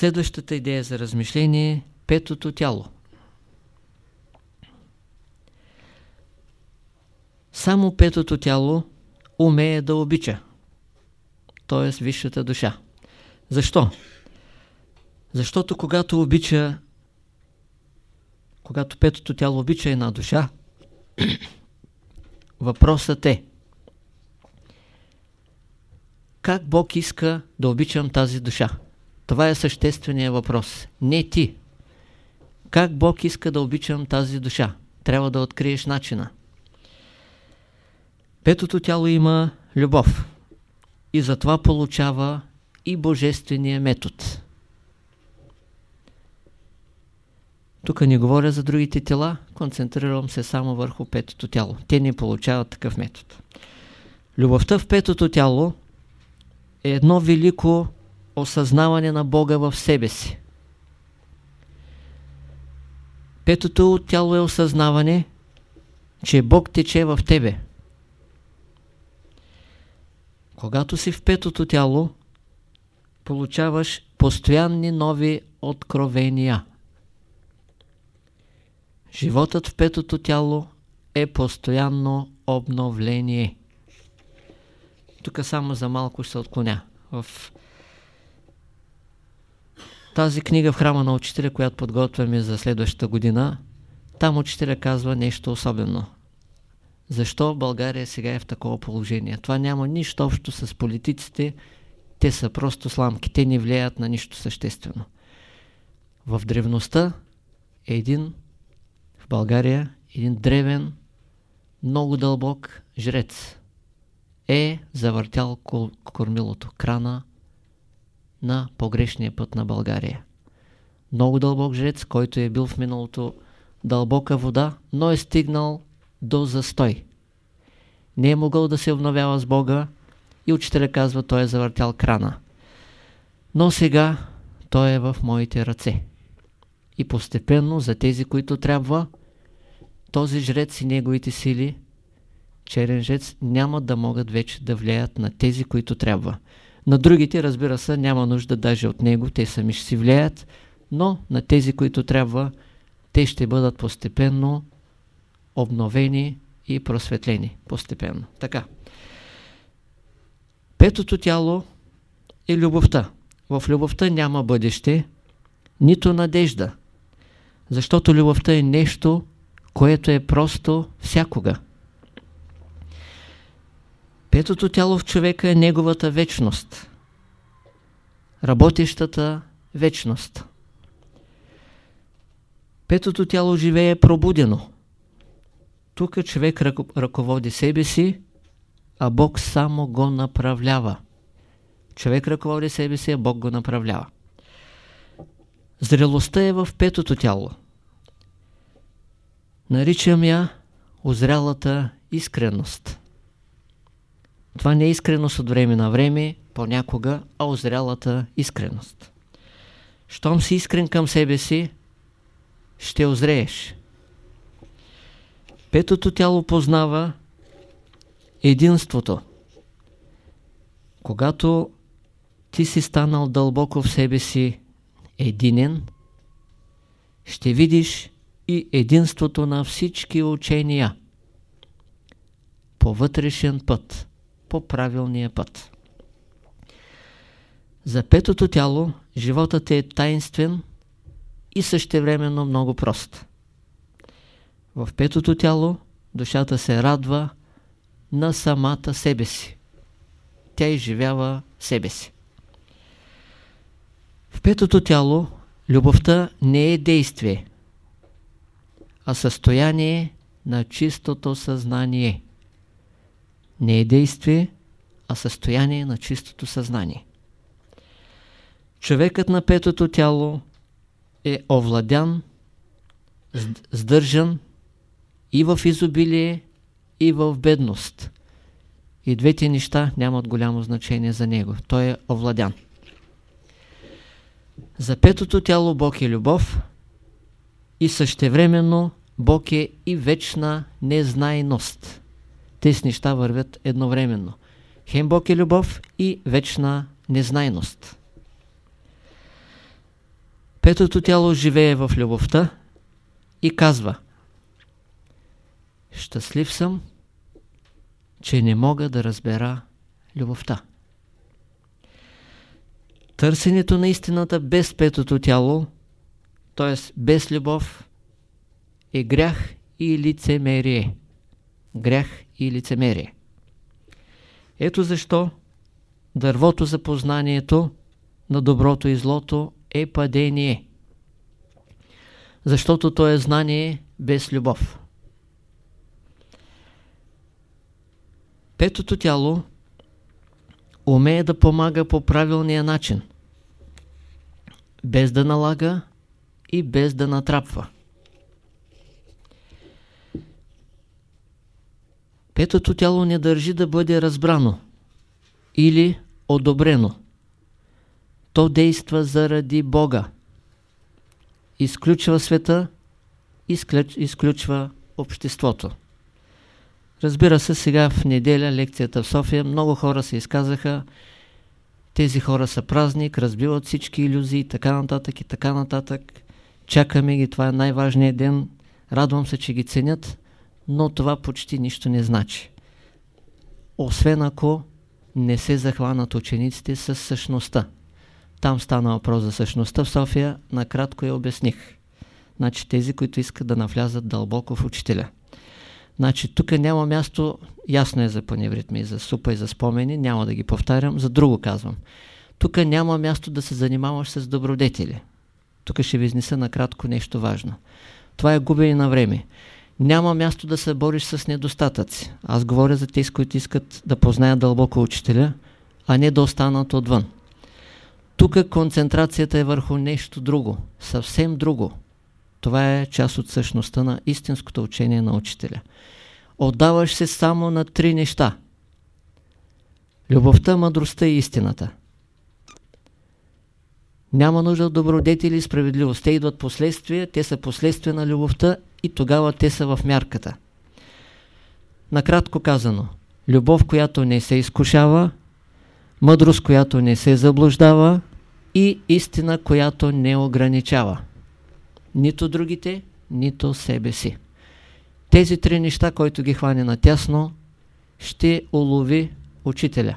Следващата идея за размишление е петото тяло. Само петото тяло умее да обича, т.е. висшата душа. Защо? Защото когато обича, когато петото тяло обича една душа, въпросът е как Бог иска да обичам тази душа? Това е същественият въпрос. Не ти. Как Бог иска да обичам тази душа? Трябва да откриеш начина. Петото тяло има любов и затова получава и божествения метод. Тук не говоря за другите тела, концентрирам се само върху петото тяло. Те не получават такъв метод. Любовта в петото тяло е едно велико осъзнаване на Бога в себе си. Петото тяло е осъзнаване, че Бог тече в тебе. Когато си в петото тяло, получаваш постоянни нови откровения. Животът в петото тяло е постоянно обновление. Тук само за малко ще отклоня. В тази книга в храма на учителя, която подготвяме за следващата година, там учителя казва нещо особено. Защо България сега е в такова положение? Това няма нищо общо с политиците, те са просто сламки, те не влияят на нищо съществено. В древността е един, в България, един древен, много дълбок жрец е завъртял кормилото, крана на погрешния път на България. Много дълбок жрец, който е бил в миналото дълбока вода, но е стигнал до застой. Не е могъл да се обновява с Бога и учителя казва, той е завъртял крана. Но сега той е в моите ръце. И постепенно за тези, които трябва, този жрец и неговите сили, черен жрец, няма да могат вече да влияят на тези, които трябва. На другите, разбира се, няма нужда даже от него, те сами ще си влияят, но на тези, които трябва, те ще бъдат постепенно обновени и просветлени. Постепенно. Така. Петото тяло е любовта. В любовта няма бъдеще, нито надежда. Защото любовта е нещо, което е просто всякога. Петото тяло в човека е неговата вечност. Работещата вечност. Петото тяло живее пробудено. Тук човек ръководи себе си, а Бог само го направлява. Човек ръководи себе си, а Бог го направлява. Зрелостта е в петото тяло. Наричам я озрялата искреност. Това не е искреност от време на време, понякога, а озрялата искреност. Щом си искрен към себе си, ще озрееш. Петото тяло познава единството. Когато ти си станал дълбоко в себе си единен, ще видиш и единството на всички учения по вътрешен път по правилния път. За петото тяло животът е таинствен и същевременно много прост. В петото тяло душата се радва на самата себе си. Тя изживява себе си. В петото тяло любовта не е действие, а състояние на чистото съзнание не е действие, а състояние на чистото съзнание. Човекът на петото тяло е овладян, сдържан и в изобилие, и в бедност. И двете неща нямат голямо значение за него. Той е овладян. За петото тяло Бог е любов и същевременно Бог е и вечна незнайност тези неща вървят едновременно. Хем Бог е любов и вечна незнайност. Петото тяло живее в любовта и казва Щастлив съм, че не мога да разбера любовта. Търсенето на истината без петото тяло, т.е. без любов, е грях и лицемерие. Грях и лицемерие. Ето защо дървото за познанието на доброто и злото е падение. Защото то е знание без любов. Петото тяло умее да помага по правилния начин, без да налага и без да натрапва. Петото тяло не държи да бъде разбрано или одобрено. То действа заради Бога. Изключва света, изключва обществото. Разбира се, сега в неделя лекцията в София много хора се изказаха. Тези хора са празник, разбиват всички иллюзии, така нататък и така нататък. Чакаме ги, това е най-важният ден. Радвам се, че ги ценят, но това почти нищо не значи. Освен ако не се захванат учениците с същността. Там стана въпрос за същността в София, накратко я обясних. Значи тези, които искат да навлязат дълбоко в учителя. Значи тук няма място, ясно е за паневритми, за супа и за спомени, няма да ги повтарям, за друго казвам. Тук няма място да се занимаваш с добродетели. Тук ще ви изнеса накратко нещо важно. Това е губене на време. Няма място да се бориш с недостатъци. Аз говоря за тези, които искат да познаят дълбоко учителя, а не да останат отвън. Тук концентрацията е върху нещо друго, съвсем друго. Това е част от същността на истинското учение на учителя. Отдаваш се само на три неща. Любовта, мъдростта и истината. Няма нужда от добродетели и справедливост. Те идват последствия, те са последствия на любовта и тогава те са в мярката. Накратко казано, любов, която не се изкушава, мъдрост, която не се заблуждава и истина, която не ограничава нито другите, нито себе си. Тези три неща, който ги хване натясно, ще улови учителя.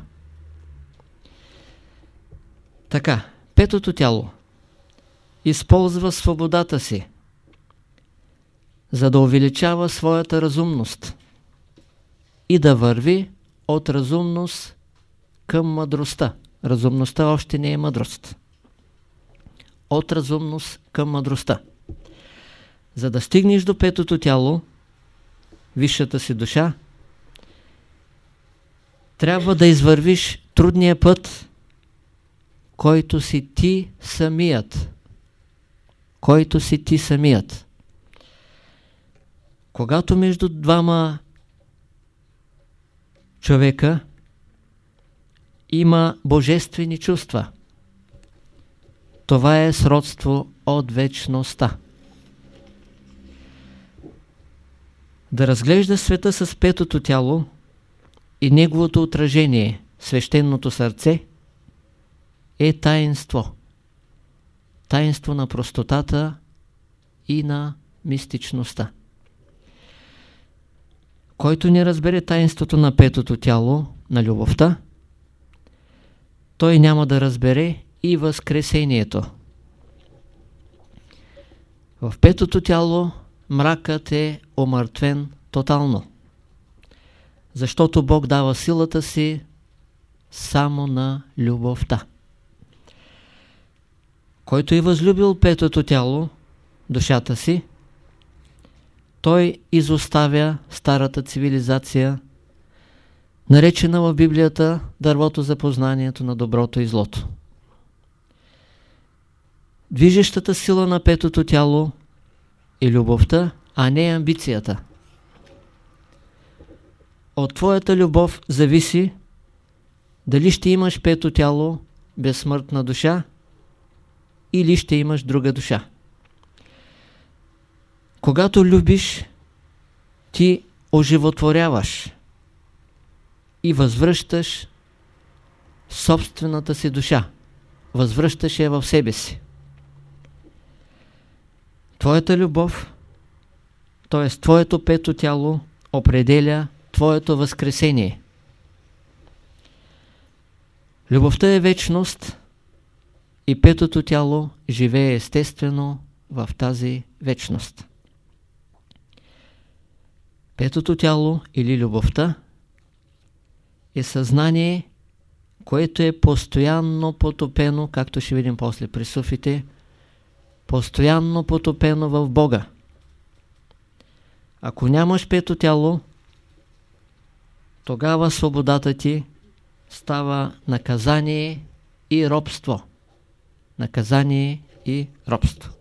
Така, петото тяло използва свободата си, за да увеличава своята разумност и да върви от разумност към мъдростта. Разумността още не е мъдрост. От разумност към мъдростта. За да стигнеш до петото тяло, висшата си душа, трябва да извървиш трудния път, който си ти самият. Който си ти самият. Когато между двама човека има божествени чувства, това е сродство от вечността. да разглежда света с петото тяло и неговото отражение, свещеното сърце, е таинство. Таинство на простотата и на мистичността. Който не разбере таинството на петото тяло, на любовта, той няма да разбере и възкресението. В петото тяло мракът е омъртвен тотално. Защото Бог дава силата си само на любовта. Който е възлюбил петото тяло, душата си, той изоставя старата цивилизация, наречена в Библията дървото за познанието на доброто и злото. Движещата сила на петото тяло е любовта, а не амбицията. От твоята любов зависи дали ще имаш пето тяло, безсмъртна душа или ще имаш друга душа. Когато любиш, ти оживотворяваш и възвръщаш собствената си душа. Възвръщаш я в себе си. Твоята любов, т.е. Твоето пето тяло, определя Твоето възкресение. Любовта е вечност и петото тяло живее естествено в тази вечност. Петото тяло или любовта е съзнание, което е постоянно потопено, както ще видим после при суфите, постоянно потопено в Бога. Ако нямаш пето тяло, тогава свободата ти става наказание и робство. Наказание и робство.